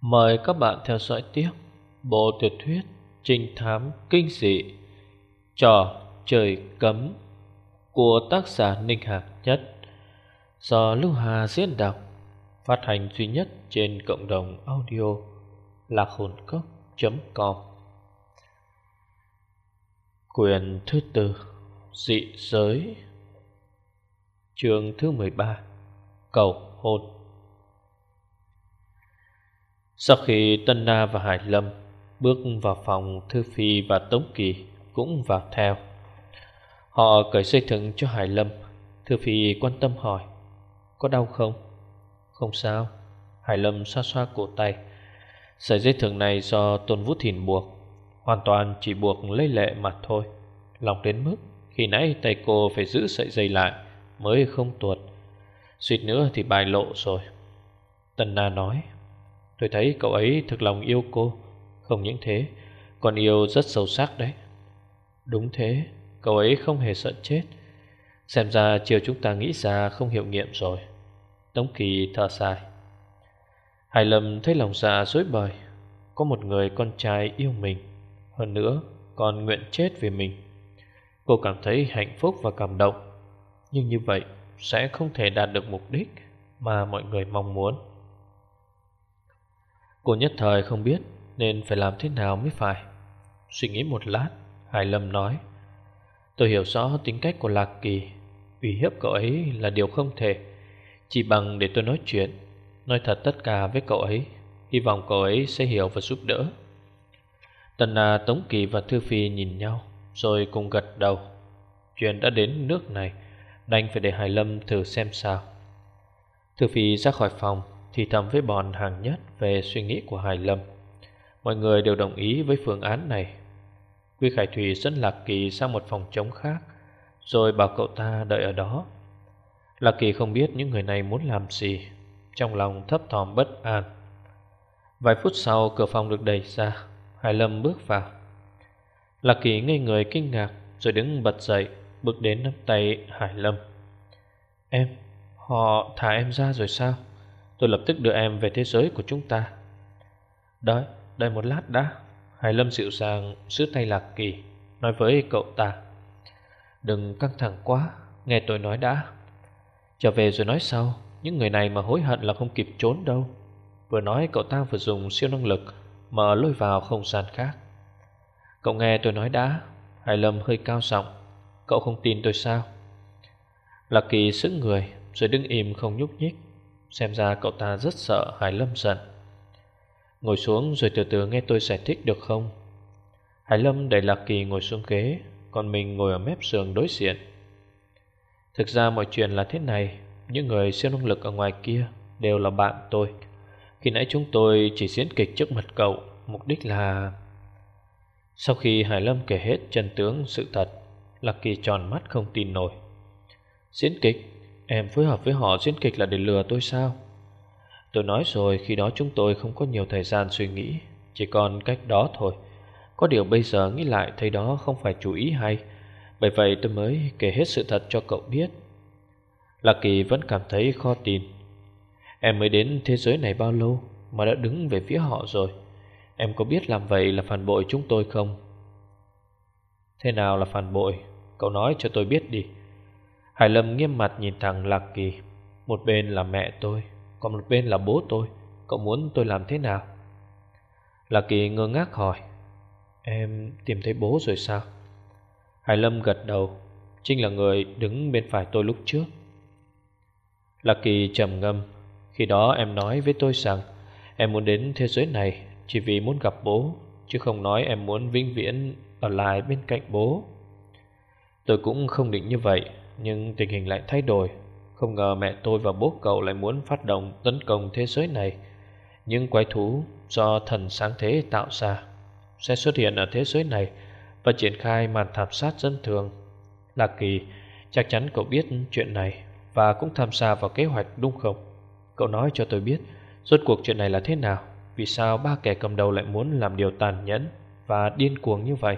Mời các bạn theo dõi tiếp bộ tiểu thuyết trinh thám kinh dị, Trò trời cấm của tác giả Ninh Hạc Nhất, do Lưu Hà diễn đọc, phát hành duy nhất trên cộng đồng audio lạc hồn cốc.com Quyền thứ tư, Dị giới, Chương thứ 13 Cầu hôn. Sau khi Tân Na và Hải Lâm bước vào phòng Thư Phi và Tống Kỳ cũng vào theo, Họ cởi dây thừng cho Hải Lâm. Thư Phi quan tâm hỏi, Có đau không? Không sao. Hải Lâm xoa xoa cổ tay, Sợi dây thừng này do Tôn Vũ Thìn buộc, Hoàn toàn chỉ buộc lấy lệ mà thôi. Lòng đến mức Khi nãy tay cô phải giữ sợi dây lại Mới không tuột, Suýt nữa thì bài lộ rồi. Tân Na nói Tôi thấy cậu ấy thực lòng yêu cô. Không những thế, Còn yêu rất sâu sắc đấy. Đúng thế, Cậu ấy không hề sợ chết. Xem ra chiều chúng ta nghĩ ra không hiệu nghiệm rồi. Tống Kỳ thở dài. Hải Lâm thấy lòng dạ dối bời. Có một người con trai yêu mình. Hơn nữa, còn nguyện chết vì mình. Cô cảm thấy hạnh phúc và cảm động. Nhưng như vậy sẽ không thể đạt được mục đích Mà mọi người mong muốn. Cô nhất thời không biết Nên phải làm thế nào mới phải. Suy nghĩ một lát Hải Lâm nói Tôi hiểu rõ tính cách của Lạc Kỳ. Uy hiếp cậu ấy là điều không thể. Chỉ bằng để tôi nói chuyện Nói thật tất cả với cậu ấy Hy vọng cậu ấy sẽ hiểu và giúp đỡ. Tần Na, Tống Kỳ và Thư Phi nhìn nhau Rồi cùng gật đầu. Chuyện đã đến nước này Đành phải để Hải Lâm thử xem sao. Thư Phi ra khỏi phòng thì thầm với bọn hàng nhất Về suy nghĩ của Hải Lâm. Mọi người đều đồng ý với phương án này. Quy Khải Thủy dẫn Lạc Kỳ sang một phòng trống khác, Rồi bảo cậu ta đợi ở đó. Lạc Kỳ không biết những người này muốn làm gì, Trong lòng thấp thỏm bất an. Vài phút sau, cửa phòng được đẩy ra, Hải Lâm bước vào. Lạc Kỳ ngây người kinh ngạc, Rồi đứng bật dậy, Bước đến nắm tay Hải Lâm. Em, Họ thả em ra rồi sao? Tôi lập tức đưa em về thế giới của chúng ta. Đợi Đợi một lát đã. Hải Lâm dịu dàng giữ tay Lạc Kỳ, Nói với cậu ta. Đừng căng thẳng quá, Nghe tôi nói đã. Trở về rồi nói sau, Những người này mà hối hận là không kịp trốn đâu. Vừa nói cậu ta vừa dùng siêu năng lực Mở lôi vào không gian khác. Cậu nghe tôi nói đã, Hải Lâm hơi cao giọng. Cậu không tin tôi sao? Lạc Kỳ sững người, Rồi đứng im không nhúc nhích. Xem ra cậu ta rất sợ Hải Lâm giận. Ngồi xuống rồi từ từ nghe tôi giải thích được không? Hải Lâm đẩy Lạc Kỳ ngồi xuống ghế, Còn mình ngồi ở mép giường đối diện. Thực ra mọi chuyện là thế này, Những người siêu năng lực ở ngoài kia Đều là bạn tôi. Khi nãy chúng tôi chỉ diễn kịch trước mặt cậu, Mục đích là Sau khi Hải Lâm kể hết chân tướng sự thật, Lạc Kỳ tròn mắt không tin nổi. Diễn kịch Em phối hợp với họ diễn kịch là để lừa tôi sao? Tôi nói rồi, khi đó chúng tôi không có nhiều thời gian suy nghĩ, Chỉ còn cách đó thôi. Có điều bây giờ nghĩ lại thấy đó không phải chủ ý hay. Bởi vậy tôi mới kể hết sự thật cho cậu biết. Lạc Kỳ vẫn cảm thấy khó tin. Em mới đến thế giới này bao lâu Mà đã đứng về phía họ rồi? Em có biết làm vậy là phản bội chúng tôi không? Thế nào là phản bội? Cậu nói cho tôi biết đi. Hải Lâm nghiêm mặt nhìn thằng Lạc Kỳ. Một bên là mẹ tôi, Còn một bên là bố tôi. Cậu muốn tôi làm thế nào? Lạc Kỳ ngơ ngác hỏi. Em tìm thấy bố rồi sao? Hải Lâm gật đầu. Trinh là người đứng bên phải tôi lúc trước. Lạc Kỳ trầm ngâm. Khi đó em nói với tôi rằng Em muốn đến thế giới này Chỉ vì muốn gặp bố, Chứ không nói em muốn vĩnh viễn Ở lại bên cạnh bố. Tôi cũng không định như vậy. Nhưng tình hình lại thay đổi. Không ngờ mẹ tôi và bố cậu lại muốn phát động tấn công thế giới này. Những quái thú do thần sáng thế tạo ra Sẽ xuất hiện ở thế giới này Và triển khai màn thảm sát dân thường. Lạc Kỳ, Chắc chắn cậu biết chuyện này Và cũng tham gia vào kế hoạch, đúng không? Cậu nói cho tôi biết, Rốt cuộc chuyện này là thế nào? Vì sao ba kẻ cầm đầu lại muốn làm điều tàn nhẫn Và điên cuồng như vậy?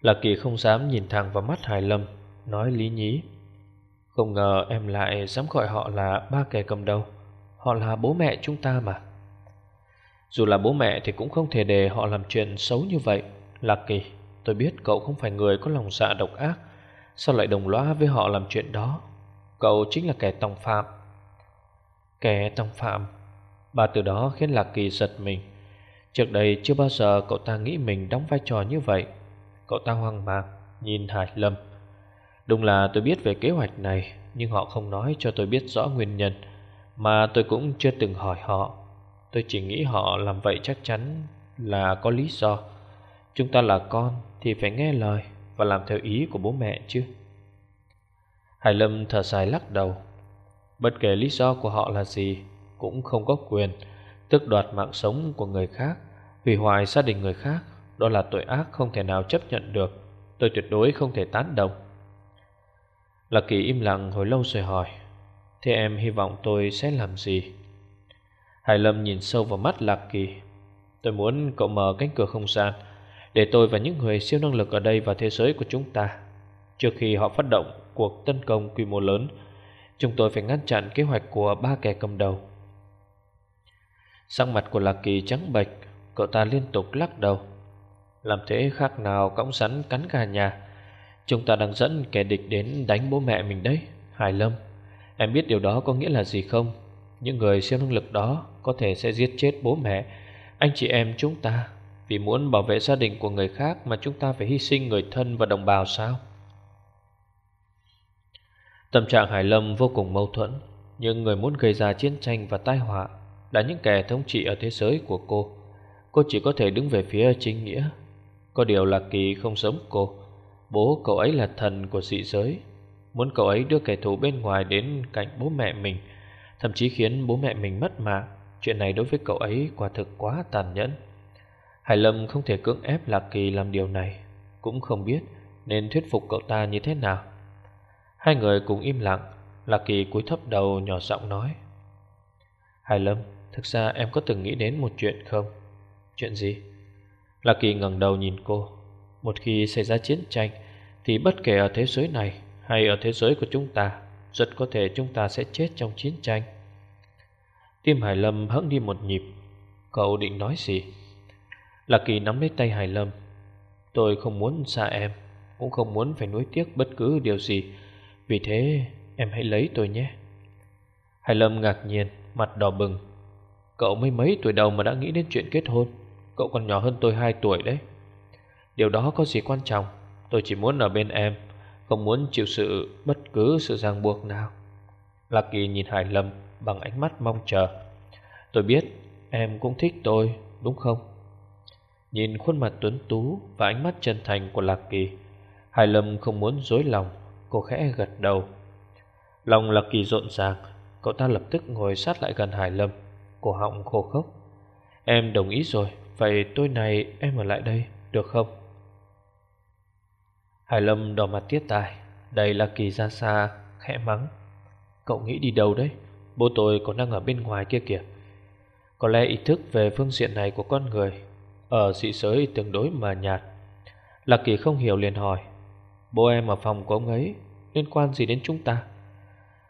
Lạc Kỳ không dám nhìn thẳng vào mắt Hải Lâm, Nói lý nhí. Không ngờ em lại dám gọi họ là ba kẻ cầm đầu. Họ là bố mẹ chúng ta mà. Dù là bố mẹ thì cũng không thể để họ làm chuyện xấu như vậy. Lạc kỳ, Tôi biết cậu không phải người có lòng dạ độc ác. Sao lại đồng lõa với họ làm chuyện đó? Cậu chính là kẻ tòng phạm. Kẻ tòng phạm? Ba từ đó khiến Lạc Kỳ giật mình. Trước đây chưa bao giờ cậu ta nghĩ mình đóng vai trò như vậy. Cậu ta hoang mang, Nhìn Hải Lâm. Đúng là tôi biết về kế hoạch này, Nhưng họ không nói cho tôi biết rõ nguyên nhân, Mà tôi cũng chưa từng hỏi họ. Tôi chỉ nghĩ họ làm vậy chắc chắn là có lý do. Chúng ta là con thì phải nghe lời Và làm theo ý của bố mẹ chứ. Hải Lâm thở dài lắc đầu. Bất kể lý do của họ là gì, Cũng không có quyền tước đoạt mạng sống của người khác, Hủy hoại gia đình người khác. Đó là tội ác không thể nào chấp nhận được. Tôi tuyệt đối không thể tán đồng. Lạc Kỳ im lặng hồi lâu rồi hỏi, Thế em hy vọng tôi sẽ làm gì? Hải Lâm nhìn sâu vào mắt Lạc Kỳ, Tôi muốn cậu mở cánh cửa không gian Để tôi và những người siêu năng lực ở đây vào thế giới của chúng ta. Trước khi họ phát động cuộc tấn công quy mô lớn, Chúng tôi phải ngăn chặn kế hoạch của ba kẻ cầm đầu. Sắc mặt của Lạc Kỳ trắng bệch, Cậu ta liên tục lắc đầu. Làm thế khác nào cõng sắn cắn gà nhà. Chúng ta đang dẫn kẻ địch đến đánh bố mẹ mình đấy, Hải Lâm. Em biết điều đó có nghĩa là gì không? Những người siêu năng lực đó Có thể sẽ giết chết bố mẹ, Anh chị em chúng ta. Vì muốn bảo vệ gia đình của người khác Mà chúng ta phải hy sinh người thân và đồng bào sao? Tâm trạng Hải Lâm vô cùng mâu thuẫn. Nhưng người muốn gây ra chiến tranh và tai họa Là những kẻ thống trị ở thế giới của cô. Cô chỉ có thể đứng về phía chính nghĩa. Có điều là kỳ không giống cô. Bố cậu ấy là thần của dị giới. Muốn cậu ấy đưa kẻ thù bên ngoài đến cạnh bố mẹ mình, Thậm chí khiến bố mẹ mình mất mạng, Chuyện này đối với cậu ấy quả thực quá tàn nhẫn. Hải Lâm không thể cưỡng ép Lạc Kỳ làm điều này, Cũng không biết nên thuyết phục cậu ta như thế nào. Hai người cùng im lặng, Lạc Kỳ cúi thấp đầu nhỏ giọng nói, Hải Lâm, Thực ra em có từng nghĩ đến một chuyện không? Chuyện gì? Lạc Kỳ ngẩng đầu nhìn cô. Một khi xảy ra chiến tranh, Thì bất kể ở thế giới này Hay ở thế giới của chúng ta, Rất có thể chúng ta sẽ chết trong chiến tranh. Tim Hải Lâm hững đi một nhịp. Cậu định nói gì? Lạc Kỳ nắm lấy tay Hải Lâm. Tôi không muốn xa em, Cũng không muốn phải nuối tiếc bất cứ điều gì. Vì thế, em hãy lấy tôi nhé. Hải Lâm ngạc nhiên, Mặt đỏ bừng. Cậu mới mấy tuổi đầu mà đã nghĩ đến chuyện kết hôn? Cậu còn nhỏ hơn tôi 2 tuổi đấy. Điều đó có gì quan trọng? Tôi chỉ muốn ở bên em, Không muốn chịu sự bất cứ sự ràng buộc nào. Lucky nhìn Hải Lâm Bằng ánh mắt mong chờ. Tôi biết em cũng thích tôi, Đúng không? Nhìn khuôn mặt tuấn tú Và ánh mắt chân thành của Lucky, Hải Lâm không muốn dối lòng, Cô khẽ gật đầu. Lòng Lucky rộn ràng, Cậu ta lập tức ngồi sát lại gần Hải Lâm. Cổ họng khô khốc. Em đồng ý rồi. Vậy tối nay em ở lại đây, được không? Hải Lâm đỏ mặt tiết tài. Đây là kỳ ra xa, khẽ mắng. Cậu nghĩ đi đâu đấy? Bố tôi còn đang ở bên ngoài kia kìa. Có lẽ ý thức về phương diện này của con người Ở dị giới tương đối mà nhạt. Lạc Kỳ không hiểu liền hỏi, Bố em ở phòng của ông ấy Liên quan gì đến chúng ta?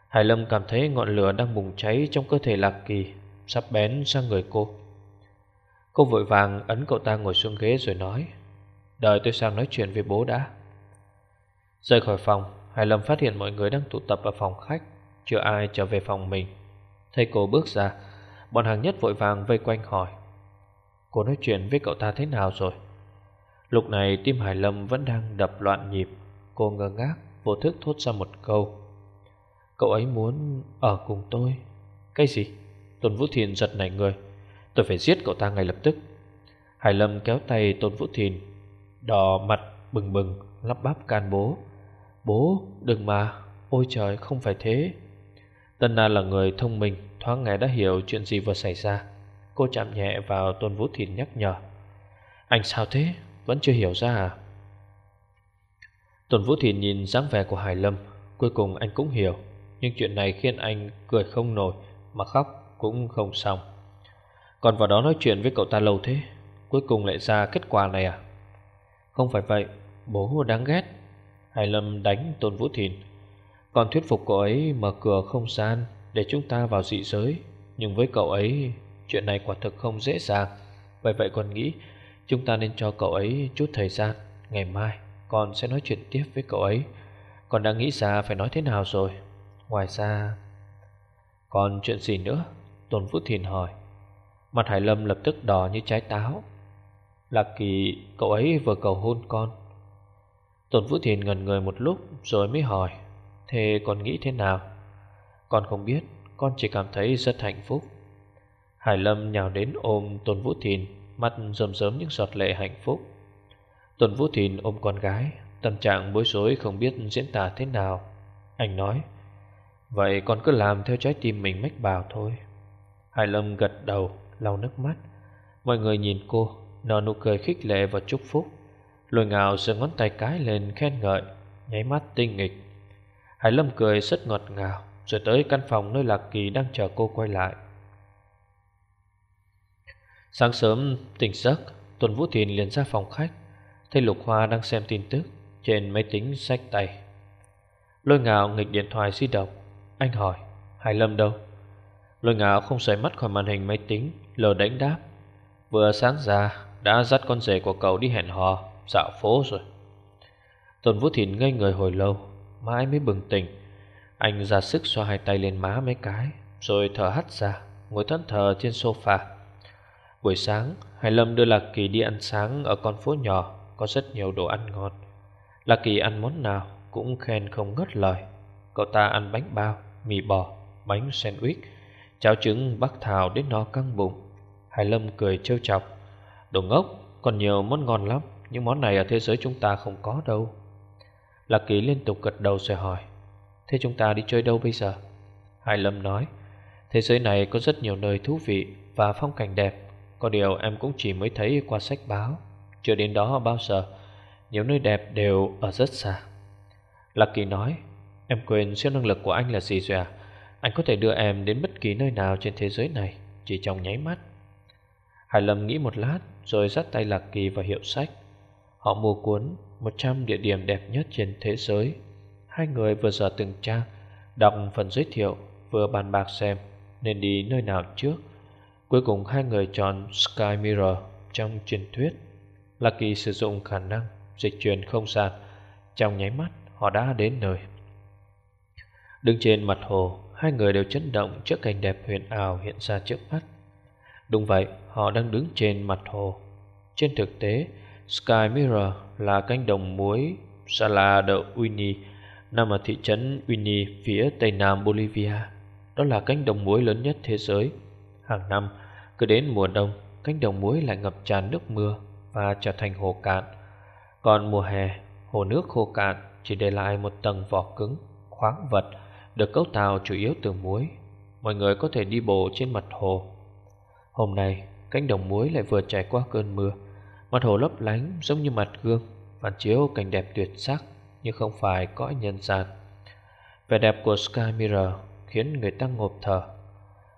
Hải Lâm cảm thấy ngọn lửa đang bùng cháy Trong cơ thể Lạc Kỳ, Sắp bén sang người cô. Cô vội vàng ấn cậu ta ngồi xuống ghế rồi nói, Đợi tôi sang nói chuyện với bố đã. Rời khỏi phòng, Hải Lâm phát hiện mọi người đang tụ tập ở phòng khách, Chưa ai trở về phòng mình. Thấy cô bước ra, Bọn hàng nhất vội vàng vây quanh hỏi, Cô nói chuyện với cậu ta thế nào rồi? Lúc này tim Hải Lâm vẫn đang đập loạn nhịp, Cô ngơ ngác, vô thức thốt ra một câu, Cậu ấy muốn ở cùng tôi. Cái gì? Tôn Vũ Thiền giật nảy người. Tôi phải giết cậu ta ngay lập tức. Hải Lâm kéo tay Tôn Vũ Thiền Đỏ mặt bừng bừng, Lắp bắp can bố. Bố, đừng mà, Ôi trời, không phải thế. Tân Na là người thông minh, Thoáng ngày đã hiểu chuyện gì vừa xảy ra. Cô chạm nhẹ vào Tôn Vũ Thìn nhắc nhở. Anh sao thế? Vẫn chưa hiểu ra à? Tôn Vũ Thìn nhìn dáng vẻ của Hải Lâm, Cuối cùng anh cũng hiểu. Nhưng chuyện này khiến anh cười không nổi, Mà khóc cũng không xong. Còn vào đó nói chuyện với cậu ta lâu thế, Cuối cùng lại ra kết quả này à? Không phải vậy, Bố đáng ghét. Hải Lâm đánh Tôn Vũ Thìn. Còn thuyết phục cậu ấy mở cửa không gian Để chúng ta vào dị giới. Nhưng với cậu ấy, Chuyện này quả thực không dễ dàng. Vậy vậy còn nghĩ, Chúng ta nên cho cậu ấy chút thời gian, Ngày mai con sẽ nói chuyện tiếp với cậu ấy. Con đã nghĩ ra phải nói thế nào rồi? Ngoài ra, Còn chuyện gì nữa? Tôn Vũ Thìn hỏi. Mặt Hải Lâm lập tức đỏ như trái táo. Lạc Kỳ, cậu ấy vừa cầu hôn con. Tôn Vũ Thìn ngần người một lúc Rồi mới hỏi, Thế con nghĩ thế nào? Con không biết, Con chỉ cảm thấy rất hạnh phúc. Hải Lâm nhào đến ôm Tôn Vũ Thìn Mắt rơm rớm những giọt lệ hạnh phúc. Tôn Vũ Thìn ôm con gái, Tâm trạng bối rối không biết diễn tả thế nào. Anh nói, Vậy con cứ làm theo trái tim mình mách bảo thôi. Hải Lâm gật đầu lau nước mắt. Mọi người nhìn cô, Nở nụ cười khích lệ và chúc phúc. Lôi ngào giơ ngón tay cái lên khen ngợi, Nháy mắt tinh nghịch. Hải Lâm cười rất ngọt ngào, Rồi tới căn phòng nơi Lạc Kỳ đang chờ cô quay lại. Sáng sớm, tỉnh giấc, Tuần Vũ Thìn liền ra phòng khách. Thấy Lục Hoa đang xem tin tức Trên máy tính sách tay. Lôi ngào nghịch điện thoại di động. Anh hỏi, Hải Lâm đâu? Lôi ngạo không rời mắt khỏi màn hình máy tính Lờ đánh đáp. Vừa sáng ra đã dắt con rể của cậu đi hẹn hò Dạo phố rồi. Tôn Vũ Thìn ngây người hồi lâu Mãi mới bừng tỉnh. Anh ra sức xoa hai tay lên má mấy cái Rồi thở hắt ra Ngồi thẫn thờ trên sofa. Buổi sáng Hải Lâm đưa Lạc Kỳ đi ăn sáng Ở con phố nhỏ Có rất nhiều đồ ăn ngon. Lạc Kỳ ăn món nào Cũng khen không ngớt lời. Cậu ta ăn bánh bao, mì bò, bánh sandwich. Cháo trứng bắc thảo đến no căng bụng. Hải Lâm cười trêu chọc. Đồ ngốc, còn nhiều món ngon lắm Nhưng món này ở thế giới chúng ta không có đâu. Lạc Kỳ liên tục gật đầu rồi hỏi Thế chúng ta đi chơi đâu bây giờ? Hải Lâm nói Thế giới này có rất nhiều nơi thú vị Và phong cảnh đẹp. Có điều em cũng chỉ mới thấy qua sách báo. Chưa đến đó bao giờ Nhiều nơi đẹp đều ở rất xa. Lạc Kỳ nói Em quên siêu năng lực của anh là gì rồi à? Anh có thể đưa em đến bất kỳ nơi nào trên thế giới này, Chỉ trong nháy mắt. Hải Lâm nghĩ một lát, Rồi dắt tay Lạc Kỳ vào hiệu sách. Họ mua cuốn 100 địa điểm đẹp nhất trên thế giới. Hai người vừa dở từng trang, Đọc phần giới thiệu, Vừa bàn bạc xem Nên đi nơi nào trước. Cuối cùng hai người chọn Sky Mirror Trong truyền thuyết. Lạc Kỳ sử dụng khả năng dịch chuyển không gian. Trong nháy mắt, họ đã đến nơi. Đứng trên mặt hồ Hai người đều chấn động trước cảnh đẹp huyền ảo hiện ra trước mắt Đúng vậy, họ đang đứng trên mặt hồ Trên thực tế, Sky Mirror là cánh đồng muối Sala de Uyuni nằm ở thị trấn Uyuni phía tây nam Bolivia. Đó là cánh đồng muối lớn nhất thế giới. Hàng năm, cứ đến mùa đông, cánh đồng muối lại ngập tràn nước mưa và trở thành hồ cạn. Còn mùa hè, hồ nước khô cạn chỉ để lại một tầng vỏ cứng, khoáng vật được cấu tạo chủ yếu từ muối. Mọi người có thể đi bộ trên mặt hồ. Hôm nay, cánh đồng muối lại vừa trải qua cơn mưa. Mặt hồ lấp lánh giống như mặt gương, phản chiếu cảnh đẹp tuyệt sắc nhưng không phải cõi nhân gian. Vẻ đẹp của Sky Mirror khiến người ta ngộp thở.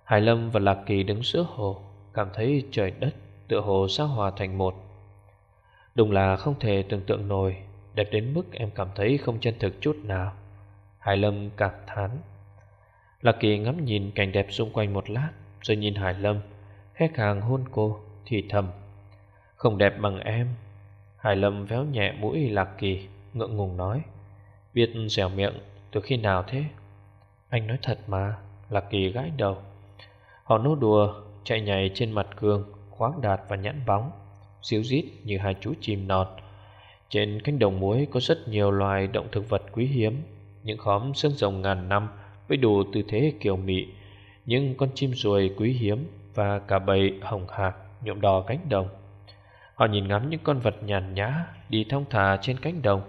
Hải Lâm và Lạc Kỳ đứng giữa hồ, cảm thấy trời đất tựa hồ sao hòa thành một. Đúng là không thể tưởng tượng nổi, đẹp đến mức em cảm thấy không chân thực chút nào. Hải Lâm cảm thán. Lạc Kỳ ngắm nhìn cảnh đẹp xung quanh một lát, rồi nhìn Hải Lâm, Hét hàng hôn cô, thì thầm. Không đẹp bằng em. Hải Lâm véo nhẹ mũi Lạc Kỳ, ngượng ngùng nói. Biết dẻo miệng từ khi nào thế? Anh nói thật mà, Lạc Kỳ gãi đầu. Họ nô đùa, chạy nhảy trên mặt cương, khoáng đạt và nhãn bóng, xíu rít như hai chú chim nọt. Trên cánh đồng muối có rất nhiều loài động thực vật quý hiếm, những khóm xương rồng ngàn năm với đủ tư thế kiều mị, những con chim ruồi quý hiếm và cả bầy hồng hạc nhuộm đỏ cánh đồng. Họ nhìn ngắm những con vật nhàn nhã đi thong thả trên cánh đồng,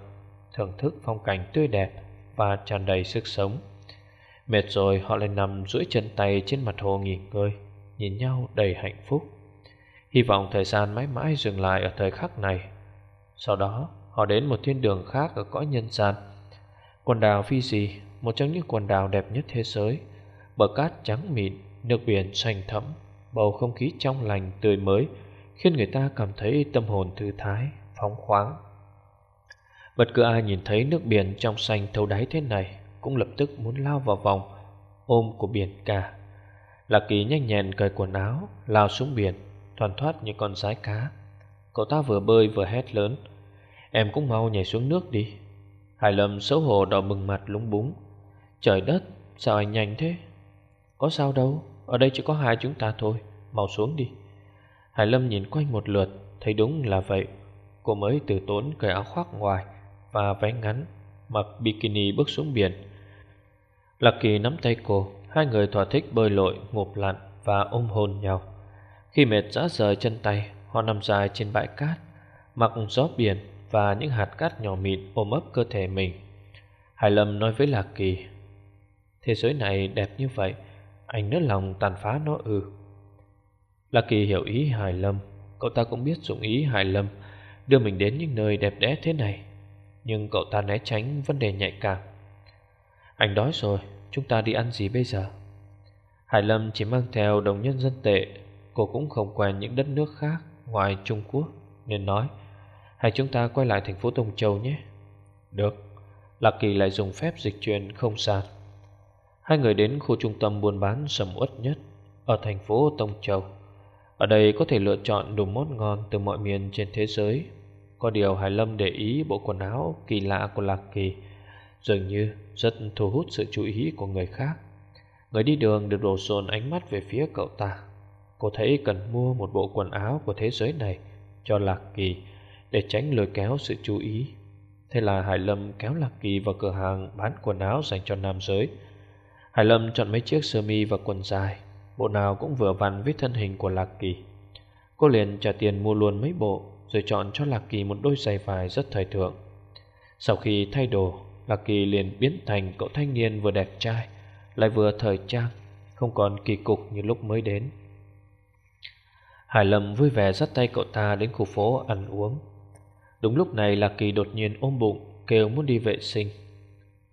thưởng thức phong cảnh tươi đẹp và tràn đầy sức sống. Mệt rồi họ lại nằm duỗi chân tay trên mặt hồ nghỉ ngơi, nhìn nhau đầy hạnh phúc. Hy vọng thời gian mãi mãi dừng lại ở thời khắc này. Sau đó, họ đến một thiên đường khác ở cõi nhân gian. Quần đảo Fiji, một trong những quần đảo đẹp nhất thế giới, bờ cát trắng mịn, nước biển xanh thẫm, bầu không khí trong lành tươi mới khiến người ta cảm thấy tâm hồn thư thái, phóng khoáng. Bất cứ ai nhìn thấy nước biển trong xanh thấu đáy thế này cũng lập tức muốn lao vào vòng ôm của biển cả. Lạc Kỳ nhanh nhẹn cởi quần áo Lao xuống biển thoăn thoát như con rái cá Cậu ta vừa bơi vừa hét lớn Em cũng mau nhảy xuống nước đi Hải Lâm xấu hổ đỏ bừng mặt lúng búng. Trời đất Sao anh nhanh thế? Có sao đâu Ở đây chỉ có hai chúng ta thôi Mau xuống đi. Hải Lâm nhìn quanh một lượt Thấy đúng là vậy. Cô mới từ tốn cởi áo khoác ngoài Và váy ngắn Mặc bikini bước xuống biển. Lạc Kỳ nắm tay cô Hai người thỏa thích bơi lội, ngụp lặn và ôm hôn nhau. Khi mệt rã rời chân tay Họ nằm dài trên bãi cát Mặc gió biển và những hạt cát nhỏ mịn ôm ấp cơ thể mình. Hải Lâm nói với Lạc Kỳ, Thế giới này đẹp như vậy Anh nỡ lòng tàn phá nó ư? Lạc Kỳ hiểu ý Hải Lâm, Cậu ta cũng biết dụng ý Hải Lâm, Đưa mình đến những nơi đẹp đẽ thế này, Nhưng cậu ta né tránh vấn đề nhạy cảm. Anh đói rồi, Chúng ta đi ăn gì bây giờ? Hải Lâm chỉ mang theo đồng nhân dân tệ, Cô cũng không quen những đất nước khác Ngoài Trung Quốc, Nên nói hay chúng ta quay lại thành phố Tông Châu nhé. Được. Lạc Kỳ lại dùng phép dịch chuyển không sạt Hai người đến khu trung tâm buôn bán sầm uất nhất, Ở thành phố Tông Châu. Ở đây có thể lựa chọn đủ món ngon từ mọi miền trên thế giới. Có điều Hải Lâm để ý bộ quần áo kỳ lạ của Lạc Kỳ Dường như rất thu hút sự chú ý của người khác. Người đi đường được đổ dồn ánh mắt về phía cậu ta. Cô thấy cần mua một bộ quần áo của thế giới này Cho Lạc Kỳ để tránh lôi kéo sự chú ý, Thế là Hải Lâm kéo Lạc Kỳ vào cửa hàng bán quần áo dành cho nam giới. Hải Lâm chọn mấy chiếc sơ mi và quần dài, Bộ nào cũng vừa vặn với thân hình của Lạc Kỳ. Cô liền trả tiền mua luôn mấy bộ, Rồi chọn cho Lạc Kỳ một đôi giày vải rất thời thượng. Sau khi thay đồ, Lạc Kỳ liền biến thành cậu thanh niên vừa đẹp trai, Lại vừa thời trang, Không còn kỳ cục như lúc mới đến. Hải Lâm vui vẻ dắt tay cậu ta đến khu phố ăn uống. Đúng lúc này Lạc Kỳ đột nhiên ôm bụng, Kêu muốn đi vệ sinh.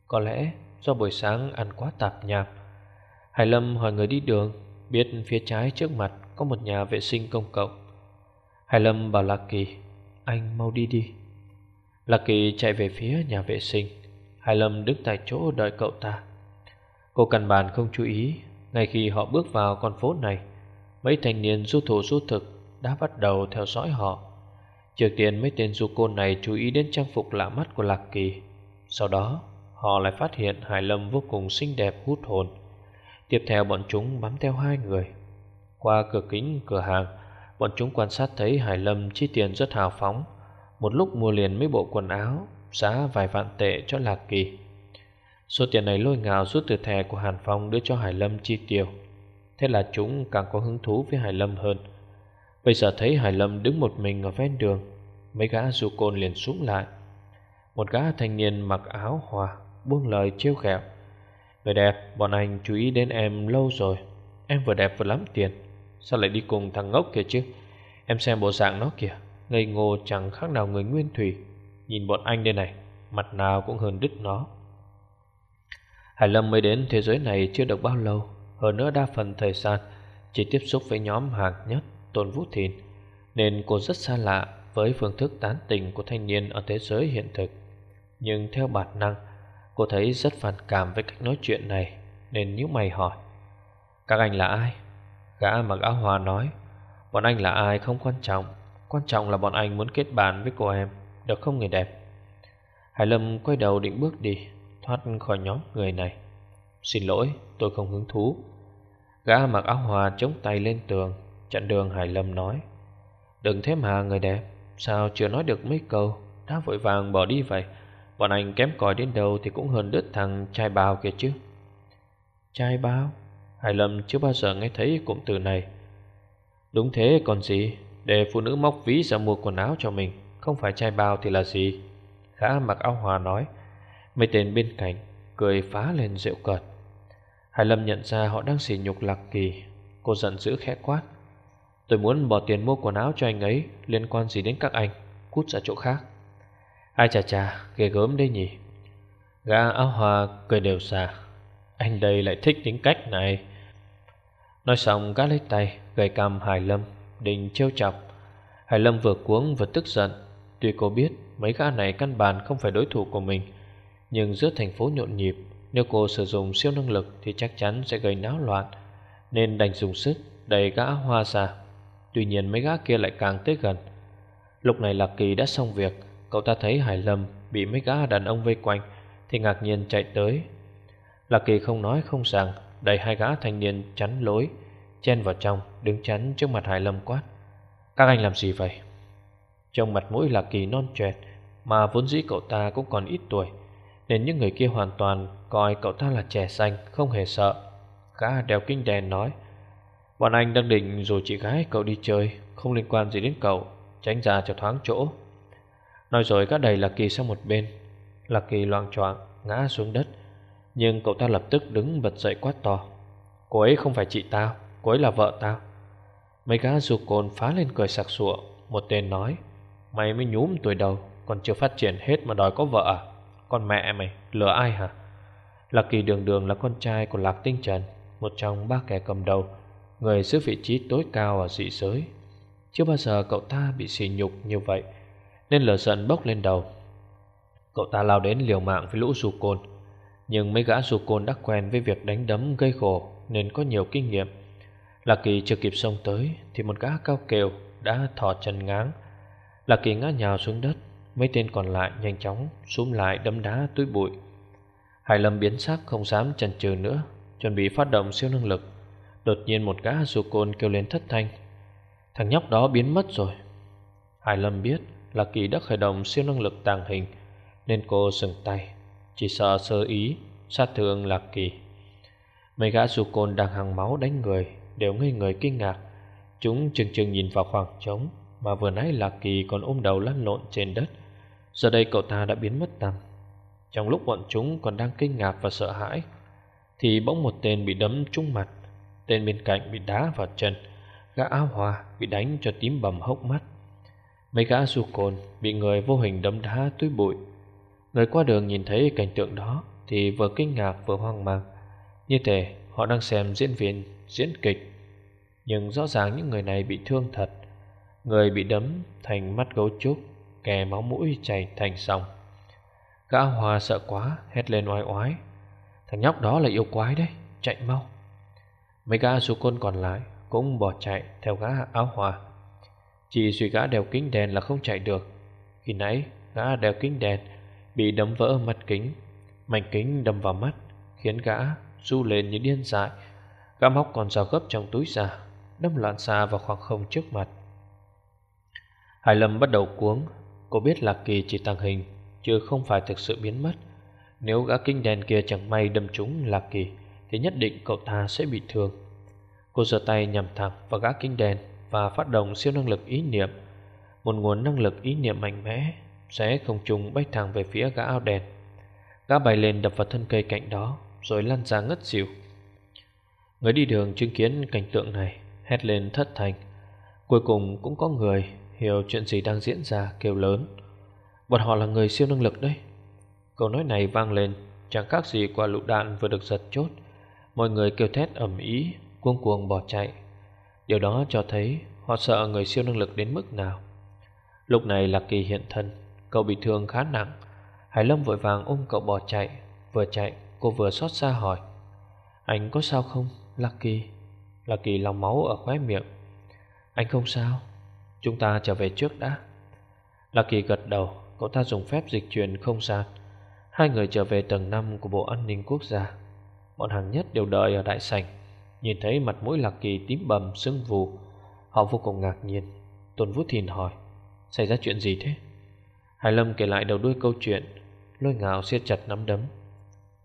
Có lẽ do buổi sáng ăn quá tạp nhạp, Hải Lâm hỏi người đi đường, Biết phía trái trước mặt Có một nhà vệ sinh công cộng. Hải Lâm bảo Lạc Kỳ, Anh mau đi đi. Lạc Kỳ chạy về phía nhà vệ sinh. Hải Lâm đứng tại chỗ đợi cậu ta. Cô căn bản không chú ý, Ngay khi họ bước vào con phố này, Mấy thanh niên du thủ du thực Đã bắt đầu theo dõi họ. Trước tiên mấy tên du côn này chú ý đến trang phục lạ mắt của Lạc Kỳ. Sau đó, họ lại phát hiện Hải Lâm vô cùng xinh đẹp, hút hồn. Tiếp theo bọn chúng bám theo hai người. Qua cửa kính, cửa hàng, Bọn chúng quan sát thấy Hải Lâm chi tiền rất hào phóng. Một lúc mua liền mấy bộ quần áo, Giá vài vạn tệ cho Lạc Kỳ. Số tiền này lôi ngào rút từ thẻ của Hàn Phong đưa cho Hải Lâm chi tiêu. Thế là chúng càng có hứng thú với Hải Lâm hơn. Bây giờ thấy Hải Lâm đứng một mình ở ven đường Mấy gã du côn liền xuống lại. Một gã thanh niên mặc áo hòa Buông lời trêu khẹo Người đẹp, bọn anh chú ý đến em lâu rồi. Em vừa đẹp vừa lắm tiền. Sao lại đi cùng thằng ngốc kia chứ? Em xem bộ dạng nó kìa Ngây ngô chẳng khác nào người nguyên thủy. Nhìn bọn anh đây này Mặt nào cũng hơn đứt nó. Hải Lâm mới đến thế giới này chưa được bao lâu. Hơn nữa đa phần thời gian Chỉ tiếp xúc với nhóm hàng nhất. Tôn Vũ Thìn, Nên cô rất xa lạ với phương thức tán tình của thanh niên ở thế giới hiện thực. Nhưng theo bản năng, Cô thấy rất phản cảm với cách nói chuyện này, Nên nhíu mày hỏi. Các anh là ai? Gã mặc áo hoa nói, Bọn anh là ai không quan trọng Quan trọng là bọn anh muốn kết bạn với cô em, Được không người đẹp? Hải Lâm quay đầu định bước đi, Thoát khỏi nhóm người này. Xin lỗi, tôi không hứng thú. Gã mặc áo hòa chống tay lên tường Chặn đường Hải Lâm nói, Đừng thế mà người đẹp, Sao chưa nói được mấy câu? Đã vội vàng bỏ đi vậy, Bọn anh kém cỏi đến đâu thì cũng hơn đứt thằng trai bao kia chứ. Trai bao? Hải Lâm chưa bao giờ nghe thấy cụm từ này. Đúng thế còn gì, Để phụ nữ móc ví ra mua quần áo cho mình, Không phải trai bao thì là gì? Khá mặc áo hòa nói, Mấy tên bên cạnh Cười phá lên rượu cợt. Hải Lâm nhận ra họ đang xỉ nhục Lạc Kỳ. Cô giận dữ khẽ quát Tôi muốn bỏ tiền mua quần áo cho anh ấy Liên quan gì đến các anh. Cút ra chỗ khác. Ai chà chà, ghê gớm đấy nhỉ. Gã áo hoa cười đều xà. Anh đây lại thích tính cách này. Nói xong, gã lấy tay, Gầy cằm Hải Lâm, Định trêu chọc. Hải Lâm vừa cuống vừa tức giận. Tuy cô biết mấy gã này căn bản không phải đối thủ của mình, Nhưng giữa thành phố nhộn nhịp, Nếu cô sử dụng siêu năng lực Thì chắc chắn sẽ gây náo loạn, Nên đành dùng sức đẩy gã hoa ra. Tuy nhiên mấy gã kia lại càng tới gần. Lúc này Lạc Kỳ đã xong việc, Cậu ta thấy Hải Lâm bị mấy gã đàn ông vây quanh, Thì ngạc nhiên chạy tới. Lạc Kỳ không nói không rằng Đẩy hai gã thanh niên chắn lối, Chen vào trong, đứng chắn trước mặt Hải Lâm quát. Các anh làm gì vậy? Trong mặt mũi Lạc Kỳ non trẻ Mà vốn dĩ cậu ta cũng còn ít tuổi, Nên những người kia hoàn toàn Coi cậu ta là trẻ xanh, Không hề sợ. Gã đeo kinh đèn nói Bọn anh đang định rồi chị gái cậu đi chơi, Không liên quan gì đến cậu, Tránh ra cho thoáng chỗ. Nói rồi các đầy Lạc Kỳ sang một bên. Lạc Kỳ loạn choạng ngã xuống đất, Nhưng cậu ta lập tức đứng bật dậy quát to. Cô ấy không phải chị tao, Cô ấy là vợ tao. Mấy gã dù cồn phá lên cười sặc sụa, Một tên nói, Mày mới nhúm tuổi đầu, Còn chưa phát triển hết mà đòi có vợ à? Con mẹ mày, lừa ai hả? Lạc Kỳ đường đường là con trai của Lạc Tinh Trần, Một trong ba kẻ cầm đầu. Người giữ vị trí tối cao ở dị giới. Chưa bao giờ cậu ta bị sỉ nhục như vậy, Nên lửa giận bốc lên đầu. Cậu ta lao đến liều mạng với lũ dù côn. Nhưng mấy gã dù côn đã quen với việc đánh đấm gây khổ, Nên có nhiều kinh nghiệm. Lạc Kỳ chưa kịp xông tới, Thì một gã cao kèo đã thò chân ngáng. Lạc Kỳ ngã nhào xuống đất, Mấy tên còn lại nhanh chóng Xúm lại đấm đá túi bụi. Hải Lâm biến sắc không dám chần chừ nữa, Chuẩn bị phát động siêu năng lực. Đột nhiên một gã dù côn kêu lên thất thanh. Thằng nhóc đó biến mất rồi. Hải Lâm biết là Kỳ đã khởi động siêu năng lực tàng hình, Nên cô dừng tay, Chỉ sợ sơ ý, Sát thương Lạc Kỳ. Mấy gã dù côn đang hàng máu đánh người, Đều ngây người kinh ngạc. Chúng chừng chừng nhìn vào khoảng trống Mà vừa nãy Lạc Kỳ còn ôm đầu lăn lộn trên đất. Giờ đây cậu ta đã biến mất tầm Trong lúc bọn chúng còn đang kinh ngạc và sợ hãi, Thì bỗng một tên bị đấm trúng mặt. Tên bên cạnh bị đá vào chân, Gã áo hòa bị đánh cho tím bầm hốc mắt. Mấy gã du cồn bị người vô hình đấm đá túi bụi. Người qua đường nhìn thấy cảnh tượng đó Thì vừa kinh ngạc vừa hoang mang. Như thể họ đang xem diễn viên, diễn kịch. Nhưng rõ ràng những người này bị thương thật. Người bị đấm thành mắt gấu trúc Kè máu mũi chảy thành sòng Gã hòa sợ quá, Hét lên oai oái. Thằng nhóc đó là yêu quái đấy, Chạy mau. Mấy gã su côn còn lại Cũng bỏ chạy theo gã áo hoa Chỉ suy gã đeo kính đèn là không chạy được. Khi nãy, gã đeo kính đèn Bị đấm vỡ mặt kính. Mảnh kính đâm vào mắt Khiến gã du lên như điên dại. Gã móc còn dao gấp trong túi ra, Đâm loạn xa vào khoảng không trước mặt. Hải Lâm bắt đầu cuống. Cô biết Lạc Kỳ chỉ tàng hình, Chứ không phải thực sự biến mất. Nếu gã kinh đèn kia chẳng may đâm trúng Lạc Kỳ thì nhất định cậu ta sẽ bị thương. Cô giơ tay nhằm thẳng vào gã kinh đèn Và phát động siêu năng lực ý niệm. Một nguồn năng lực ý niệm mạnh mẽ Sẽ không trùng bay thẳng về phía gã áo đèn Gã bay lên đập vào thân cây cạnh đó, Rồi lăn ra ngất xỉu. Người đi đường chứng kiến cảnh tượng này, Hét lên thất thành Cuối cùng cũng có người hiểu chuyện gì đang diễn ra, kêu lớn. Bọn họ là người siêu năng lực đấy. Câu nói này vang lên, Chẳng khác gì quả lựu đạn vừa được giật chốt. Mọi người kêu thét ầm ĩ, cuống cuồng bỏ chạy. Điều đó cho thấy họ sợ người siêu năng lực đến mức nào. Lúc này Lạc Kỳ hiện thân, Cậu bị thương khá nặng. Hải Lâm vội vàng ôm cậu bỏ chạy, Vừa chạy, cô vừa xót xa hỏi, Anh có sao không, Lạc Kỳ? Lạc Kỳ lòng máu ở khóe miệng, Anh không sao, Chúng ta trở về trước đã. Lạc Kỳ gật đầu, Cậu ta dùng phép dịch chuyển không gian. Hai người trở về tầng 5 của Bộ An ninh Quốc gia. Bọn hàng nhất đều đợi ở đại sảnh, Nhìn thấy mặt mũi Lạc Kỳ tím bầm, sưng vù. Họ vô cùng ngạc nhiên. Tôn Vũ Thìn hỏi, Xảy ra chuyện gì thế? Hải Lâm kể lại đầu đuôi câu chuyện, Lôi ngạo siết chặt nắm đấm.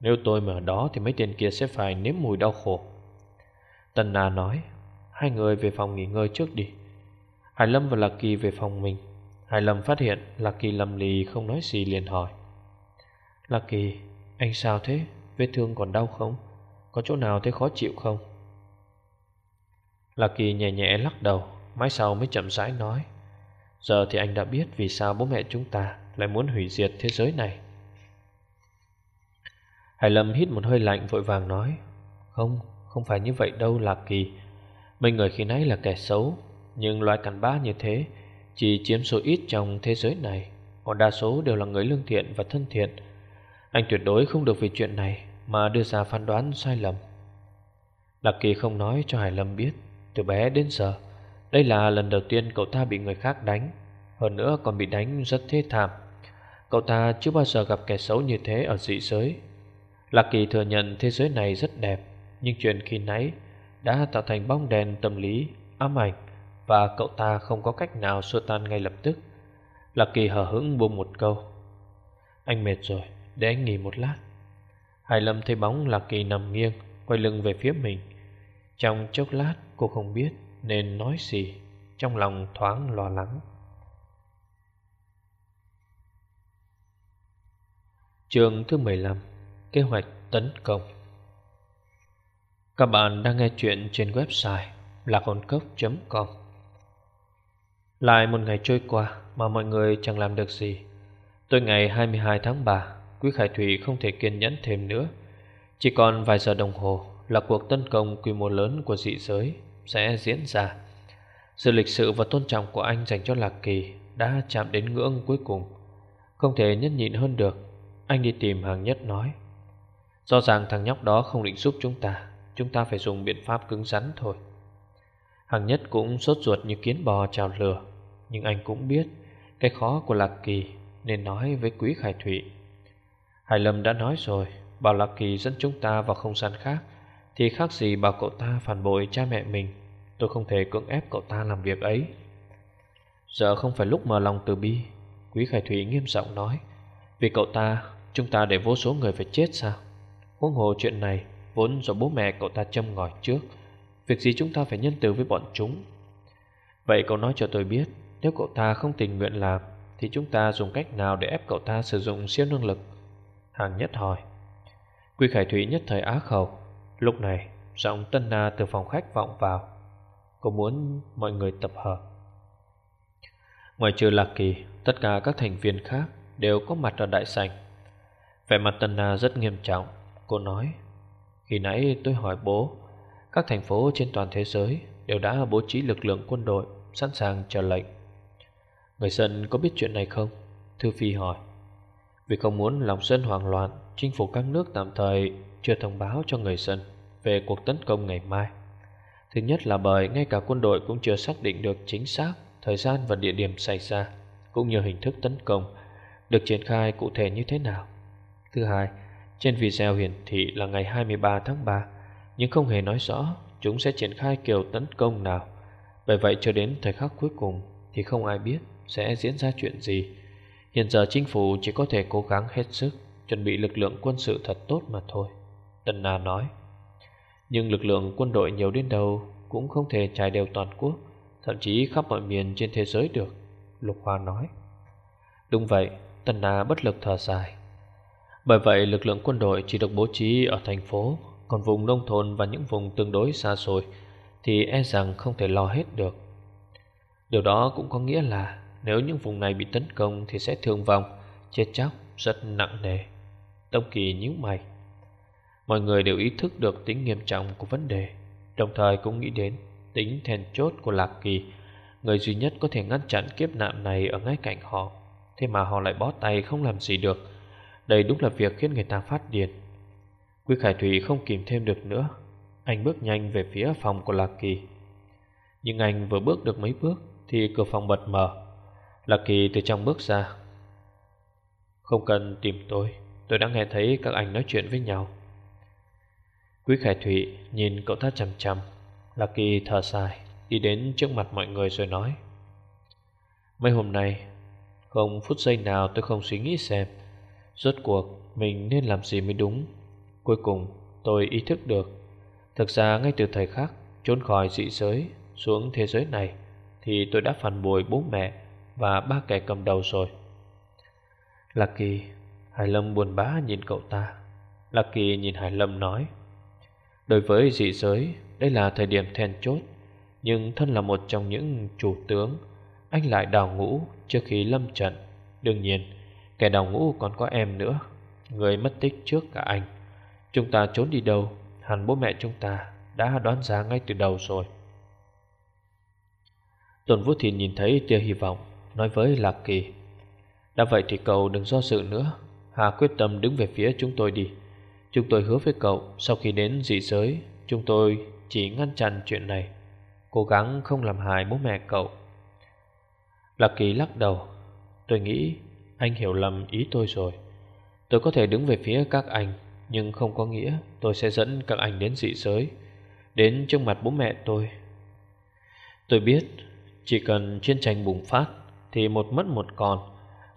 Nếu tôi mà ở đó thì mấy tên kia sẽ phải nếm mùi đau khổ. Tần Na nói, Hai người về phòng nghỉ ngơi trước đi. Hải Lâm và Lạc Kỳ về phòng mình. Hải Lâm phát hiện Lạc Kỳ lầm lì không nói gì liền hỏi, Lạc Kỳ, Anh sao thế? Vết thương còn đau không? Có chỗ nào thấy khó chịu không? Lạc Kỳ nhẹ nhẹ lắc đầu Mãi sau mới chậm rãi nói Giờ thì anh đã biết vì sao bố mẹ chúng ta Lại muốn hủy diệt thế giới này. Hải Lâm hít một hơi lạnh vội vàng nói Không, không phải như vậy đâu Lạc Kỳ. Mấy người khi nãy là kẻ xấu Nhưng loại cặn bã như thế Chỉ chiếm số ít trong thế giới này. Còn đa số đều là người lương thiện và thân thiện anh tuyệt đối không được vì chuyện này Mà đưa ra phán đoán sai lầm. Lạc Kỳ không nói cho Hải Lâm biết, Từ bé đến giờ, Đây là lần đầu tiên cậu ta bị người khác đánh, Hơn nữa còn bị đánh rất thê thảm. Cậu ta chưa bao giờ gặp kẻ xấu như thế ở dị giới. Lạc Kỳ thừa nhận thế giới này rất đẹp, Nhưng chuyện khi nãy Đã tạo thành bóng đèn tâm lý, Ám ảnh, Và cậu ta không có cách nào xua tan ngay lập tức. Lạc Kỳ hờ hững buông một câu. Anh mệt rồi. Để anh nghỉ một lát. Hải Lâm thấy bóng Lạc Kỳ nằm nghiêng, Quay lưng về phía mình. Trong chốc lát, cô không biết Nên nói gì, Trong lòng thoáng lo lắng. Chương thứ 15 Kế hoạch tấn công. Các bạn đang nghe chuyện trên website lạc hồn cốc.com Lại một ngày trôi qua mà mọi người chẳng làm được gì. Tôi ngày 22 tháng 3 Quý Khải Thủy không thể kiên nhẫn thêm nữa. Chỉ còn vài giờ đồng hồ là cuộc tấn công quy mô lớn của dị giới sẽ diễn ra. Sự lịch sự và tôn trọng của anh dành cho Lạc Kỳ đã chạm đến ngưỡng cuối cùng. Không thể nhẫn nhịn hơn được, Anh đi tìm hàng nhất nói. Do rằng thằng nhóc đó không định giúp chúng ta Chúng ta phải dùng biện pháp cứng rắn thôi. Hàng nhất cũng sốt ruột như kiến bò trào lửa, Nhưng anh cũng biết Cái khó của Lạc Kỳ Nên nói với Quý Khải Thụy Hải Lâm đã nói rồi, Bảo Lạc Kỳ dẫn chúng ta vào không gian khác, Thì khác gì bảo cậu ta phản bội cha mẹ mình. Tôi không thể cưỡng ép cậu ta làm việc ấy. Giờ không phải lúc mở lòng từ bi, Quý Khải Thủy nghiêm giọng nói. Vì cậu ta, Chúng ta để vô số người phải chết sao? Huống hồ chuyện này, Vốn do bố mẹ cậu ta châm ngòi trước, Việc gì chúng ta phải nhân từ với bọn chúng? Vậy cậu nói cho tôi biết, Nếu cậu ta không tình nguyện làm, Thì chúng ta dùng cách nào để ép cậu ta sử dụng siêu năng lực? Hàng nhất hỏi Quy Khải Thủy nhất thời á khẩu. Lúc này, giọng Tân Na từ phòng khách vọng vào. Cô muốn mọi người tập hợp. Ngoài trừ Lạc Kỳ, Tất cả các thành viên khác Đều có mặt ở đại sảnh. Vẻ mặt Tân Na rất nghiêm trọng. Cô nói, Khi nãy tôi hỏi bố, Các thành phố trên toàn thế giới Đều đã bố trí lực lượng quân đội Sẵn sàng chờ lệnh. Người dân có biết chuyện này không? Thư Phi hỏi. Vì không muốn lòng dân hoảng loạn, Chính phủ các nước tạm thời chưa thông báo cho người dân Về cuộc tấn công ngày mai. Thứ nhất là bởi ngay cả quân đội cũng chưa xác định được chính xác Thời gian và địa điểm xảy ra, Cũng như hình thức tấn công Được triển khai cụ thể như thế nào. Thứ hai, Trên video hiển thị là ngày 23 tháng 3 Nhưng không hề nói rõ Chúng sẽ triển khai kiểu tấn công nào. Bởi vậy cho đến thời khắc cuối cùng Thì không ai biết sẽ diễn ra chuyện gì. Hiện giờ chính phủ chỉ có thể cố gắng hết sức, Chuẩn bị lực lượng quân sự thật tốt mà thôi. Tân Na nói. Nhưng lực lượng quân đội nhiều đến đâu Cũng không thể trải đều toàn quốc, Thậm chí khắp mọi miền trên thế giới được, Lục Hoa nói. Đúng vậy, Tân Na bất lực thở dài. Bởi vậy, lực lượng quân đội chỉ được bố trí ở thành phố, Còn vùng nông thôn và những vùng tương đối xa xôi Thì e rằng không thể lo hết được. Điều đó cũng có nghĩa là nếu những vùng này bị tấn công Thì sẽ thương vong, Chết chóc rất nặng nề. Tông Kỳ nhíu mày. Mọi người đều ý thức được tính nghiêm trọng của vấn đề, Đồng thời cũng nghĩ đến tính then chốt của Lạc Kỳ, Người duy nhất có thể ngăn chặn kiếp nạn này ở ngay cạnh họ. Thế mà họ lại bó tay không làm gì được. Đây đúng là việc khiến người ta phát điên. Quý Khải Thủy không kìm thêm được nữa. Anh bước nhanh về phía phòng của Lạc Kỳ. Nhưng anh vừa bước được mấy bước Thì cửa phòng bật mở. Lạc Kỳ từ trong bước ra. Không cần tìm tôi Tôi đã nghe thấy các anh nói chuyện với nhau. Quý Khải Thụy nhìn cậu ta chằm chằm. Lạc Kỳ thở dài, Đi đến trước mặt mọi người rồi nói. Mấy hôm nay, Không phút giây nào tôi không suy nghĩ xem Rốt cuộc mình nên làm gì mới đúng. Cuối cùng, tôi ý thức được, Thực ra ngay từ thời khắc Trốn khỏi dị giới xuống thế giới này, Thì tôi đã phản bội bố mẹ và ba kẻ cầm đầu rồi. Lucky, Hải Lâm buồn bã nhìn cậu ta. Lucky nhìn Hải Lâm nói Đối với dị giới Đây là thời điểm then chốt Nhưng thân là một trong những chủ tướng Anh lại đào ngũ trước khi lâm trận. Đương nhiên Kẻ đào ngũ còn có em nữa Người mất tích trước cả anh. Chúng ta trốn đi đâu Hẳn bố mẹ chúng ta đã đoán ra ngay từ đầu rồi. Tuần Vũ Thìn nhìn thấy tia hy vọng Nói với Lạc Kỳ, Đã vậy thì cậu đừng do dự nữa. Hà quyết tâm đứng về phía chúng tôi đi. Chúng tôi hứa với cậu, Sau khi đến dị giới, Chúng tôi chỉ ngăn chặn chuyện này. Cố gắng không làm hại bố mẹ cậu. Lạc Kỳ lắc đầu, Tôi nghĩ anh hiểu lầm ý tôi rồi. Tôi có thể đứng về phía các anh, Nhưng không có nghĩa tôi sẽ dẫn các anh đến dị giới, Đến trước mặt bố mẹ tôi. Tôi biết Chỉ cần chiến tranh bùng phát thì một mất một còn.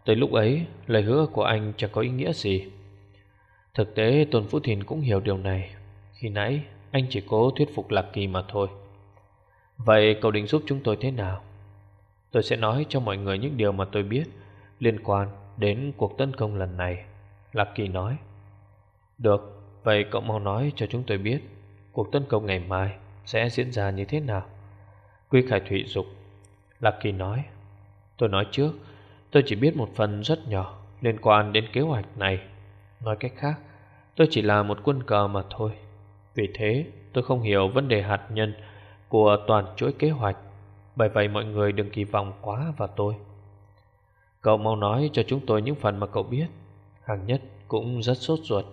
Tới lúc ấy lời hứa của anh chẳng có ý nghĩa gì. Thực tế Tôn Phú Thìn cũng hiểu điều này. Khi nãy anh chỉ cố thuyết phục Lạc Kỳ mà thôi. Vậy cậu định giúp chúng tôi thế nào? Tôi sẽ nói cho mọi người những điều mà tôi biết Liên quan đến cuộc tấn công lần này Lạc Kỳ nói. Được, vậy cậu mau nói cho chúng tôi biết Cuộc tấn công ngày mai sẽ diễn ra như thế nào. Quy Khải Thụy dục Lạc Kỳ nói. Tôi nói trước Tôi chỉ biết một phần rất nhỏ Liên quan đến kế hoạch này. Nói cách khác Tôi chỉ là một quân cờ mà thôi. Vì thế tôi không hiểu vấn đề hạt nhân Của toàn chuỗi kế hoạch. Bởi vậy mọi người đừng kỳ vọng quá vào tôi. Cậu mau nói cho chúng tôi những phần mà cậu biết. Hàng nhất cũng rất sốt ruột.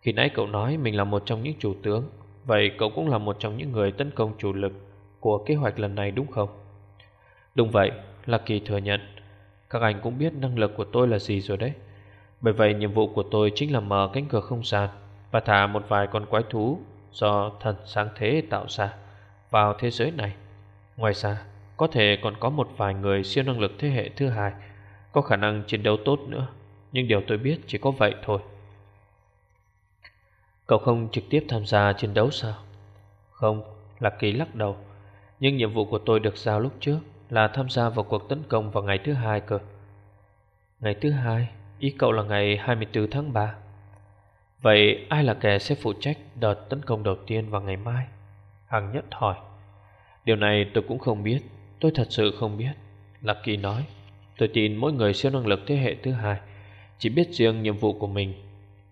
Khi nãy cậu nói mình là một trong những chủ tướng Vậy cậu cũng là một trong những người tấn công chủ lực Của kế hoạch lần này đúng không? Đúng vậy, là Kỳ thừa nhận Các anh cũng biết năng lực của tôi là gì rồi đấy. Bởi vậy nhiệm vụ của tôi chính là mở cánh cửa không gian Và thả một vài con quái thú Do thần sáng thế tạo ra Vào thế giới này. Ngoài ra Có thể còn có một vài người siêu năng lực thế hệ thứ hai Có khả năng chiến đấu tốt nữa. Nhưng điều tôi biết chỉ có vậy thôi. Cậu không trực tiếp tham gia chiến đấu sao? Không, Lạc Kỳ lắc đầu. Nhưng nhiệm vụ của tôi được giao lúc trước. Là tham gia vào cuộc tấn công vào ngày thứ hai cơ. Ngày thứ hai? Ý cậu là ngày 24 tháng 3 Vậy ai là kẻ sẽ phụ trách đợt tấn công đầu tiên vào ngày mai? Hằng nhất hỏi. Điều này tôi cũng không biết. Tôi thật sự không biết. Lạc Kỳ nói. Tôi tin mỗi người siêu năng lực thế hệ thứ hai Chỉ biết riêng nhiệm vụ của mình.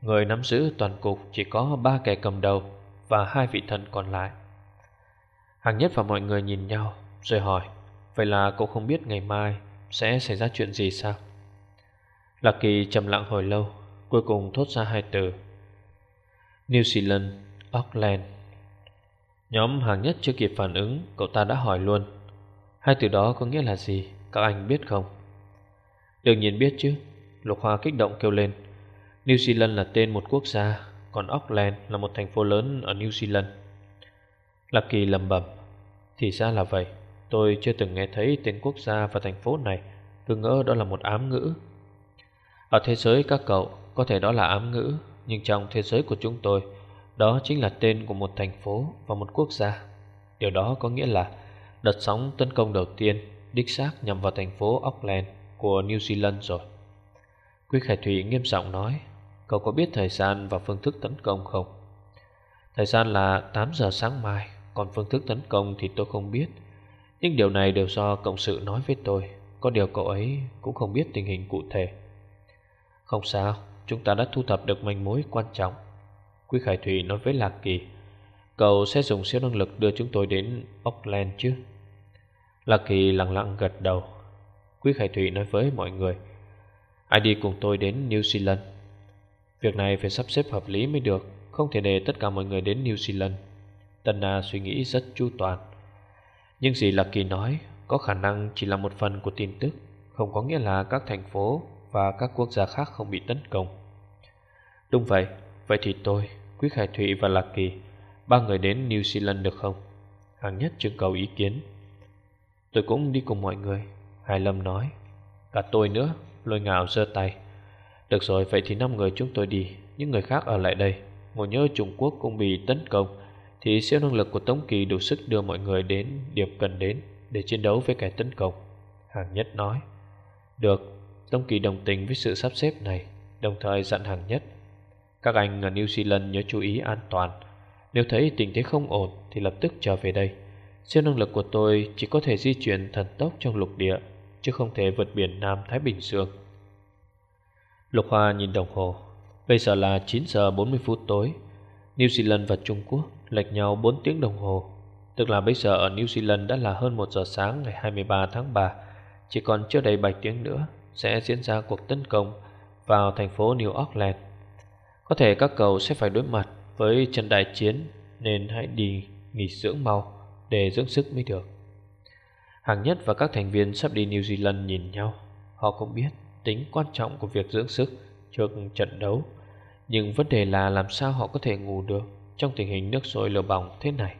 Người nắm giữ toàn cục chỉ có ba kẻ cầm đầu Và hai vị thần còn lại. Hàng nhất và mọi người nhìn nhau, Rồi hỏi. Vậy là cậu không biết ngày mai Sẽ xảy ra chuyện gì sao? Lạc Kỳ trầm lặng hồi lâu Cuối cùng thốt ra hai từ. New Zealand, Auckland. Nhóm hàng nhất chưa kịp phản ứng Cậu ta đã hỏi luôn. Hai từ đó có nghĩa là gì Các anh biết không? Đương nhiên biết chứ Lục Hoa kích động kêu lên. New Zealand là tên một quốc gia Còn Auckland là một thành phố lớn ở New Zealand. Lạc Kỳ lầm bẩm Thì ra là vậy. Tôi chưa từng nghe thấy tên quốc gia và thành phố này, Cứ ngỡ đó là một ám ngữ. Ở thế giới các cậu, Có thể đó là ám ngữ, Nhưng trong thế giới của chúng tôi, Đó chính là tên của một thành phố và một quốc gia. Điều đó có nghĩa là Đợt sóng tấn công đầu tiên, Đích xác nhằm vào thành phố Auckland Của New Zealand rồi. Quý Khải Thủy nghiêm giọng nói, Cậu có biết thời gian và phương thức tấn công không? Thời gian là 8 giờ sáng mai, Còn phương thức tấn công thì tôi không biết. Nhưng điều này đều do cộng sự nói với tôi. Có điều cậu ấy cũng không biết tình hình cụ thể. Không sao, Chúng ta đã thu thập được manh mối quan trọng. Quý Khải Thủy nói với Lạc Kỳ, Cậu sẽ dùng siêu năng lực đưa chúng tôi đến Auckland chứ? Lạc Kỳ lặng lặng gật đầu. Quý Khải Thủy nói với mọi người, Ai đi cùng tôi đến New Zealand? Việc này phải sắp xếp hợp lý mới được, Không thể để tất cả mọi người đến New Zealand. Tân Na suy nghĩ rất chu toàn. Nhưng gì là kỳ nói Có khả năng chỉ là một phần của tin tức Không có nghĩa là các thành phố Và các quốc gia khác không bị tấn công. Đúng vậy Vậy thì tôi, Quý Khải Thụy và Lạc Kỳ Ba người đến New Zealand được không? Hàng nhất trưng cầu ý kiến. Tôi cũng đi cùng mọi người Hải Lâm nói. Cả tôi nữa Lôi ngào giơ tay. Được rồi vậy thì năm người chúng tôi đi Những người khác ở lại đây. Ngồi nhớ Trung Quốc cũng bị tấn công thì siêu năng lực của Tống Kỳ đủ sức đưa mọi người đến điểm cần đến Để chiến đấu với kẻ tấn công Hàng Nhất nói. Được, Tống Kỳ đồng tình với sự sắp xếp này, Đồng thời dặn Hàng Nhất, Các anh ở New Zealand nhớ chú ý an toàn. Nếu thấy tình thế không ổn Thì lập tức trở về đây. Siêu năng lực của tôi chỉ có thể di chuyển thần tốc trong lục địa, Chứ không thể vượt biển Nam Thái Bình Dương. Lục Hoa nhìn đồng hồ. Bây giờ là 9 giờ 40 phút tối. New Zealand và Trung Quốc lệch nhau 4 tiếng đồng hồ Tức là bây giờ ở New Zealand đã là hơn 1 giờ sáng ngày 23 tháng 3 Chỉ còn chưa đầy 7 tiếng nữa Sẽ diễn ra cuộc tấn công vào thành phố New Auckland Có thể các cầu sẽ phải đối mặt với trận đại chiến, Nên hãy đi nghỉ dưỡng mau để dưỡng sức mới được. Hàng nhất và các thành viên sắp đi New Zealand nhìn nhau. Họ cũng biết tính quan trọng của việc dưỡng sức trước trận đấu. Nhưng vấn đề là làm sao họ có thể ngủ được trong tình hình nước sôi lửa bỏng thế này.